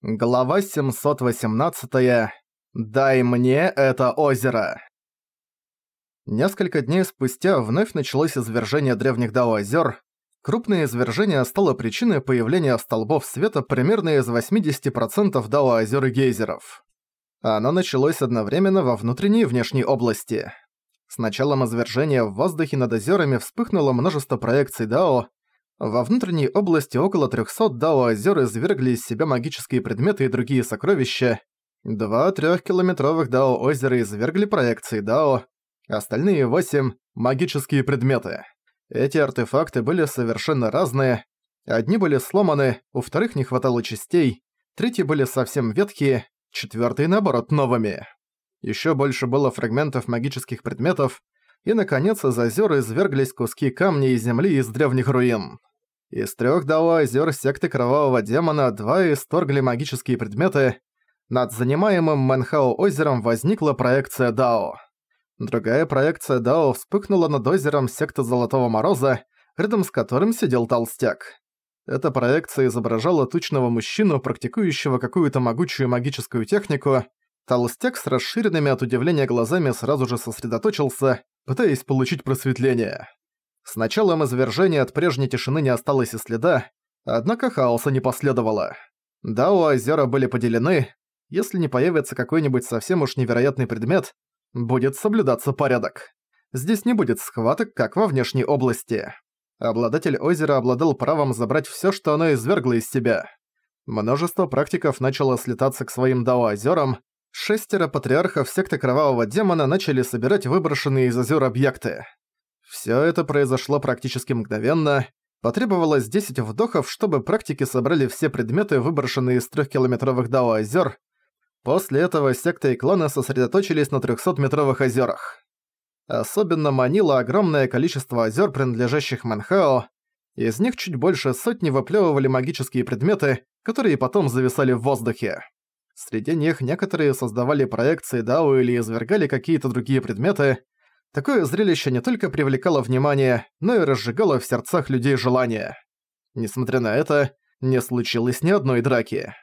Глава 718. «Дай мне это озеро!» Несколько дней спустя вновь началось извержение древних Дао-озер. Крупное извержение стало причиной появления столбов света примерно из 80% Дао-озер и гейзеров. Оно началось одновременно во внутренней и внешней области. С началом извержения в воздухе над озерами вспыхнуло множество проекций Дао, во внутренней области около 300 дао-озер извергли из себя магические предметы и другие сокровища. Два трехкилометровых дао-озера извергли проекции дао, остальные восемь – магические предметы. Эти артефакты были совершенно разные. Одни были сломаны, у вторых не хватало частей, третьи были совсем ветхие, четвертые, наоборот, новыми. Еще больше было фрагментов магических предметов, и, наконец, из озер изверглись куски камня и земли из древних руин. Из трех дао озер секты Кровавого Демона два исторгли магические предметы. Над занимаемым Мэнхао озером возникла проекция Дао. Другая проекция Дао вспыхнула над озером секты Золотого Мороза, рядом с которым сидел толстяк. Эта проекция изображала тучного мужчину, практикующего какую-то могучую магическую технику. Толстяк с расширенными от удивления глазами сразу же сосредоточился, пытаясь получить просветление. С началом извержения от прежней тишины не осталось и следа, однако хаоса не последовало. Дао озера были поделены, если не появится какой-нибудь совсем уж невероятный предмет, будет соблюдаться порядок. Здесь не будет схваток, как во внешней области. Обладатель озера обладал правом забрать всё, что оно извергло из себя. Множество практиков начало слетаться к своим дао-озерам, шестеро патриархов секты Кровавого Демона начали собирать выброшенные из озер объекты. Всё это произошло практически мгновенно. Потребовалось 10 вдохов, чтобы практики собрали все предметы, выброшенные из трехкилометровых дао-озёр. После этого секта и кланы сосредоточились на 300-метровых озерах. Особенно манило огромное количество озер, принадлежащих Манхао. Из них чуть больше сотни выплёвывали магические предметы, которые потом зависали в воздухе. Среди них некоторые создавали проекции Дао или извергали какие-то другие предметы, Такое зрелище не только привлекало внимание, но и разжигало в сердцах людей желание. Несмотря на это, не случилось ни одной драки.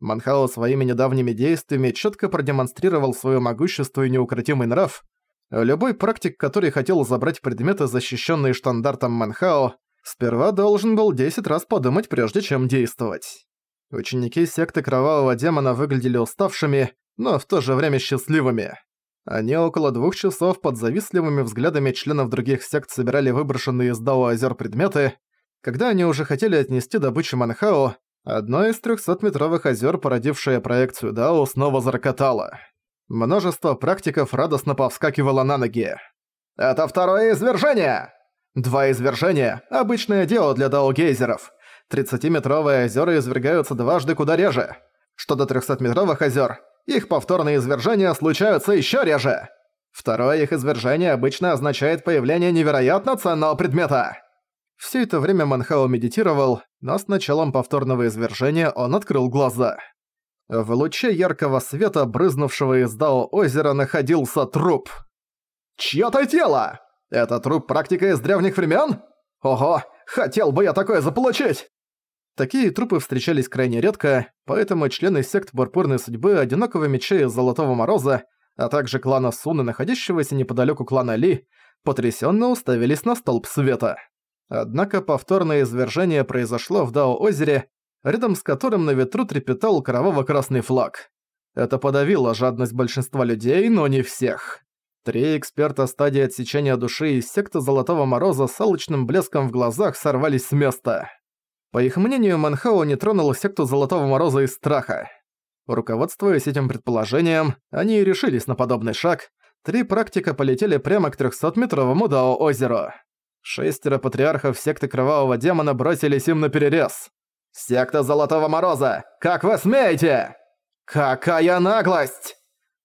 Манхао своими недавними действиями четко продемонстрировал свое могущество и неукротимый нрав. Любой практик, который хотел забрать предметы, защищенные штандартом Манхао, сперва должен был 10 раз подумать, прежде чем действовать. Ученики секты Кровавого Демона выглядели уставшими, но в то же время счастливыми. Они около двух часов под завистливыми взглядами членов других сект собирали выброшенные из Дао озер предметы. Когда они уже хотели отнести добычу Манхао, одно из 300-метровых озер, породившее проекцию Дао, снова зарокотало. Множество практиков радостно повскакивало на ноги. «Это второе извержение!» «Два извержения – обычное дело для дао-гейзеров. 30-метровые озера извергаются дважды куда реже. Что до 300-метровых озер, их повторные извержения случаются еще реже. Второе их извержение обычно означает появление невероятно ценного предмета. Все это время Манхао медитировал, но с началом повторного извержения он открыл глаза. В луче яркого света, брызнувшего из Дао озера, находился труп. «Чьё-то тело! Это труп практика из древних времен? Ого, хотел бы я такое заполучить!» Такие трупы встречались крайне редко, поэтому члены сект Пурпурной Судьбы, Одинокого Меча из Золотого Мороза, а также клана Суны, находящегося неподалеку клана Ли, потрясенно уставились на столб света. Однако повторное извержение произошло в Дао-озере, рядом с которым на ветру трепетал кроваво-красный флаг. Это подавило жадность большинства людей, но не всех. Три эксперта стадии отсечения души из секты Золотого Мороза с алчным блеском в глазах сорвались с места. По их мнению, Манхао не тронул секту Золотого Мороза из страха. Руководствуясь этим предположением, они и решились на подобный шаг. Три практика полетели прямо к 300-метровому Дао-озеру. Шестеро патриархов секты Кровавого Демона бросились им на перерез. «Секта Золотого Мороза! Как вы смеете?» «Какая наглость!»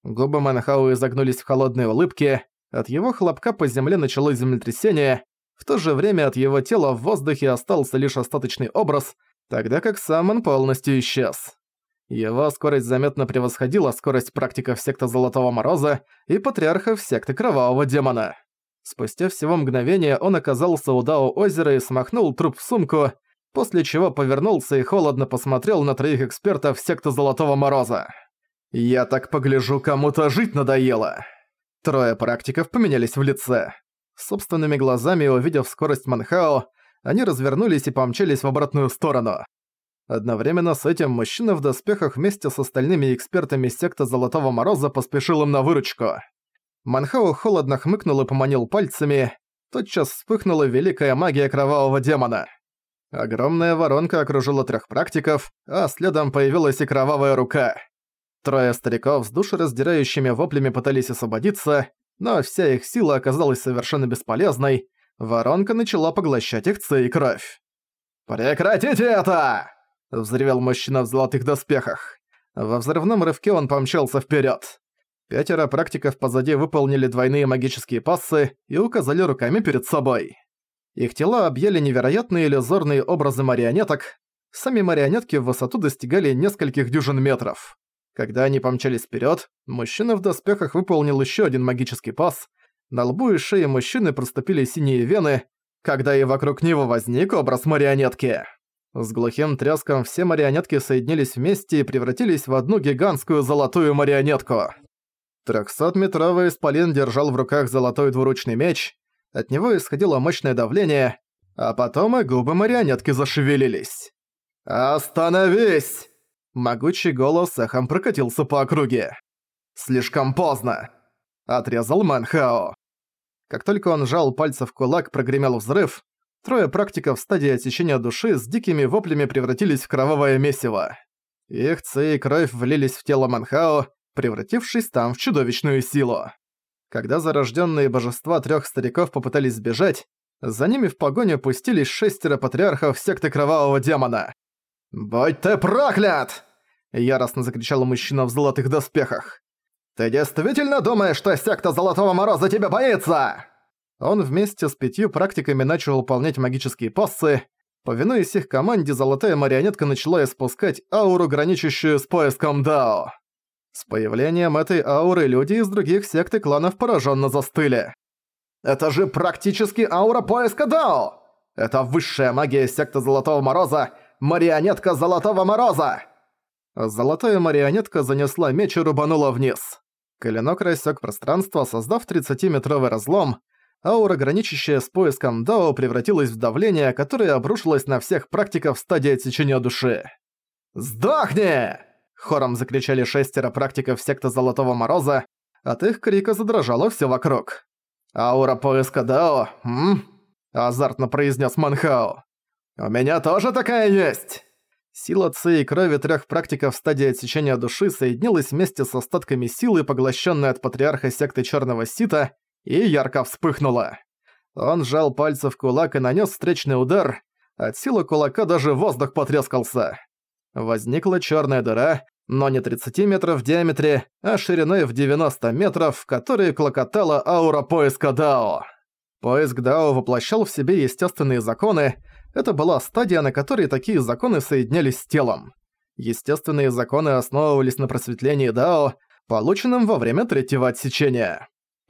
Губы Манхау изогнулись в холодные улыбки. От его хлопка по земле началось землетрясение, в то же время от его тела в воздухе остался лишь остаточный образ, тогда как сам он полностью исчез. Его скорость заметно превосходила скорость практиков секты Золотого Мороза и патриархов секты Кровавого Демона. Спустя всего мгновение он оказался у Дао озера и смахнул труп в сумку, после чего повернулся и холодно посмотрел на троих экспертов секты Золотого Мороза. «Я так погляжу, кому-то жить надоело». Трое практиков поменялись в лице. Собственными глазами увидев скорость Манхао, они развернулись и помчались в обратную сторону. Одновременно с этим мужчина в доспехах вместе с остальными экспертами секты Золотого Мороза поспешил им на выручку. Манхао холодно хмыкнул и поманил пальцами. Тотчас вспыхнула великая магия кровавого демона. Огромная воронка окружила трех практиков, а следом появилась и кровавая рука. Трое стариков с душераздирающими воплями пытались освободиться, но вся их сила оказалась совершенно бесполезной, воронка начала поглощать их ци и кровь. «Прекратите это!» — взревел мужчина в золотых доспехах. Во взрывном рывке он помчался вперед. Пятеро практиков позади выполнили двойные магические пассы и указали руками перед собой. Их тела объели невероятные иллюзорные образы марионеток. Сами марионетки в высоту достигали нескольких дюжин метров. Когда они помчались вперед, мужчина в доспехах выполнил еще один магический пас. На лбу и шее мужчины проступили синие вены, когда и вокруг него возник образ марионетки. С глухим треском все марионетки соединились вместе и превратились в одну гигантскую золотую марионетку. Трехсотметровый исполин держал в руках золотой двуручный меч, от него исходило мощное давление, а потом и губы марионетки зашевелились. «Остановись!» Могучий голос эхом прокатился по округе. «Слишком поздно!» – отрезал Манхао. Как только он сжал пальцы в кулак, прогремел взрыв, Трое практиков в стадии отсечения души с дикими воплями превратились в кровавое месиво. Их ци и кровь влились в тело Манхао, превратившись там в чудовищную силу. Когда зарожденные божества трех стариков попытались сбежать, за ними в погоню пустились шестеро патриархов секты Кровавого Демона. «Будь ты проклят!» – яростно закричал мужчина в золотых доспехах. «Ты действительно думаешь, что секта Золотого Мороза тебя боится?» Он вместе с пятью практиками начал выполнять магические пассы. Повинуясь их команде, золотая марионетка начала испускать ауру, граничащую с поиском Дао. С появлением этой ауры люди из других сект и кланов пораженно застыли. «Это же практически аура поиска Дао! Это высшая магия секты Золотого Мороза, марионетка Золотого Мороза!» Золотая марионетка занесла меч и рубанула вниз. Клинок рассек пространство, создав 30-метровый разлом, аура, граничащая с поиском Дао, превратилась в давление, которое обрушилось на всех практиков стадии отсечения души. «Сдохни!» – хором закричали шестеро практиков секты Золотого Мороза, от их крика задрожало все вокруг. «Аура поиска Дао, м?» – азартно произнес Манхао. «У меня тоже такая есть!» Сила ци и крови трех практиков в стадии отсечения души соединилась вместе с остатками силы, поглощенной от патриарха секты Черного Сита, и ярко вспыхнула. Он сжал пальцы в кулак и нанес встречный удар. От силы кулака даже воздух потрескался. Возникла черная дыра, но не 30 метров в диаметре, а шириной в 90 метров, в которой клокотала аура поиска Дао. Поиск Дао воплощал в себе естественные законы, это была стадия, на которой такие законы соединялись с телом. Естественные законы основывались на просветлении Дао, полученном во время третьего отсечения.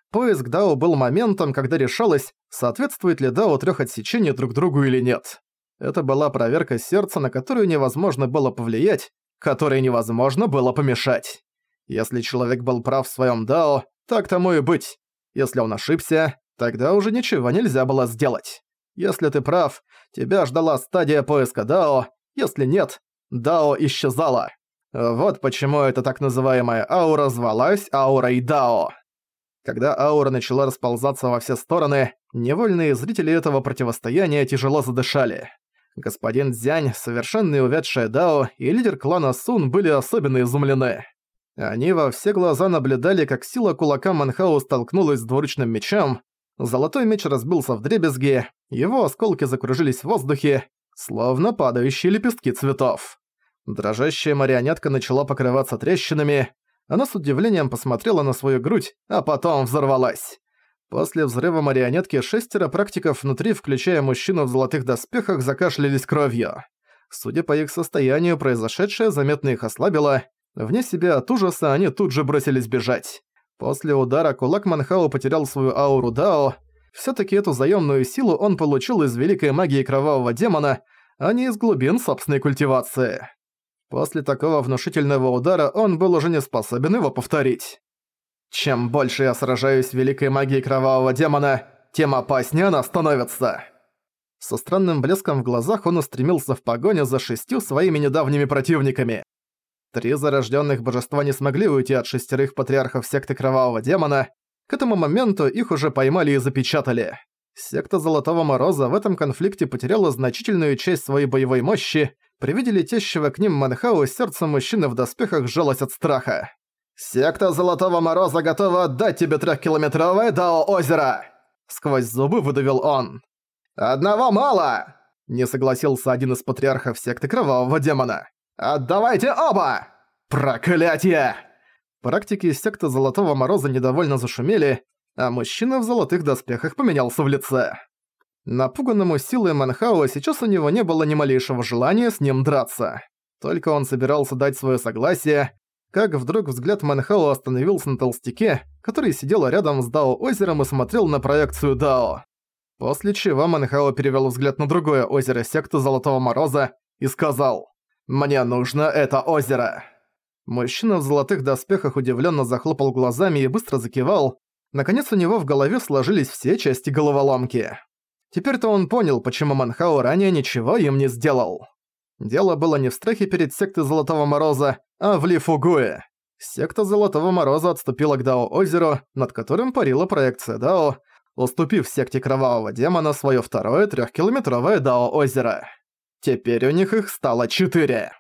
Поиск Дао был моментом, когда решалось, соответствует ли Дао трёх отсечений друг другу или нет. Это была проверка сердца, на которую невозможно было повлиять, которой невозможно было помешать. Если человек был прав в своём Дао, так тому и быть. Если он ошибся, тогда уже ничего нельзя было сделать. Если ты прав, тебя ждала стадия поиска Дао, если нет, Дао исчезала. Вот почему эта так называемая аура звалась аурой Дао. Когда аура начала расползаться во все стороны, невольные зрители этого противостояния тяжело задышали. Господин Дзянь, совершенный увядшая Дао и лидер клана Сун были особенно изумлены. Они во все глаза наблюдали, как сила кулака Манхау столкнулась с двуручным мечом, золотой меч разбился в дребезги, его осколки закружились в воздухе, словно падающие лепестки цветов. Дрожащая марионетка начала покрываться трещинами, она с удивлением посмотрела на свою грудь, а потом взорвалась. После взрыва марионетки шестеро практиков внутри, включая мужчину в золотых доспехах, закашлялись кровью. Судя по их состоянию, произошедшее заметно их ослабило. Вне себя от ужаса они тут же бросились бежать. После удара кулак Манхао потерял свою ауру Дао. Всё-таки эту заёмную силу он получил из великой магии кровавого демона, а не из глубин собственной культивации. После такого внушительного удара он был уже не способен его повторить. Чем больше я сражаюсь с великой магией кровавого демона, тем опаснее она становится. Со странным блеском в глазах он устремился в погоню за шестью своими недавними противниками. Три зарожденных божества не смогли уйти от шестерых патриархов секты Кровавого Демона. К этому моменту их уже поймали и запечатали. Секта Золотого Мороза в этом конфликте потеряла значительную часть своей боевой мощи. При виде летящего к ним Манхау сердце мужчины в доспехах сжалось от страха. «Секта Золотого Мороза готова отдать тебе трехкилометровое Дао озеро!» Сквозь зубы выдавил он. «Одного мало!» Не согласился один из патриархов секты Кровавого Демона. «Отдавайте оба!» «Проклятие!» Практики секты Золотого Мороза недовольно зашумели, а мужчина в золотых доспехах поменялся в лице. Напуганному силой Манхао сейчас у него не было ни малейшего желания с ним драться. Только он собирался дать свое согласие, как вдруг взгляд Манхао остановился на толстяке, который сидел рядом с Дао-озером и смотрел на проекцию Дао. После чего Манхао перевел взгляд на другое озеро секты Золотого Мороза и сказал «Мне нужно это озеро». Мужчина в золотых доспехах удивленно захлопал глазами и быстро закивал. Наконец у него в голове сложились все части головоломки. Теперь-то он понял, почему Манхао ранее ничего им не сделал. Дело было не в страхе перед сектой Золотого Мороза, а в Лифугуэ. Секта Золотого Мороза отступила к Дао-озеру, над которым парила проекция Дао, уступив секте Кровавого Демона свое второе трехкилометровое Дао-озеро. Теперь у них их стало четыре.